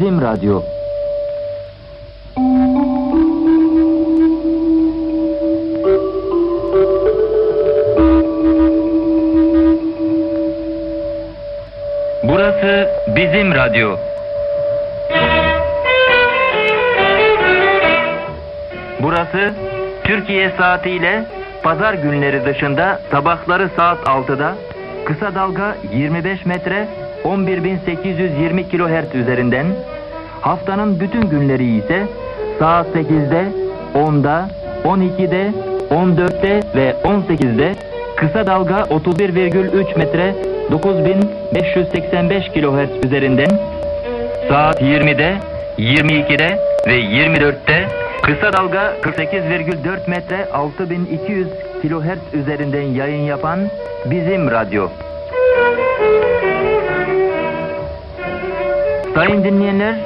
Bizim radyo. Burası bizim radyo. Burası Türkiye saatiyle pazar günleri dışında sabahları saat 6'da kısa dalga 25 metre 11820 kilohertz üzerinden haftanın bütün günleri ise saat 8'de 10'da 12'de 14'te ve 18'de kısa dalga 31,3 metre 9585 kilohertz üzerinden saat 20'de, 22'de ve 24'te kısa dalga 48,4 metre 6200 kilohertz üzerinden yayın yapan bizim radyo. Sayın dinleyenler,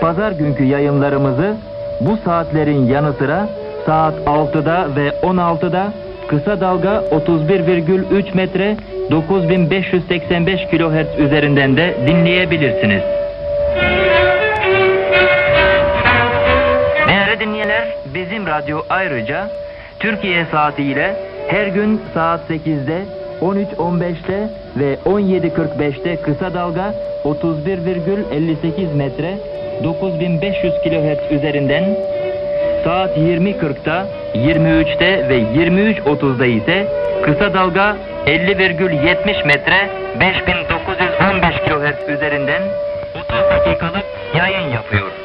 pazar günkü yayınlarımızı bu saatlerin yanı sıra saat 6'da ve 16'da kısa dalga 31,3 metre 9585 kilohertz üzerinden de dinleyebilirsiniz. Değerli dinleyenler, bizim radyo ayrıca Türkiye saatiyle her gün saat 8'de, 13.15'te ve 17.45'te kısa dalga 31,58 metre 9500 kilohertz üzerinden saat 20.40'da, 23'te ve 23.30'da ise kısa dalga 50,70 metre 5915 kilohertz üzerinden 30 dakikalık yayın yapıyor.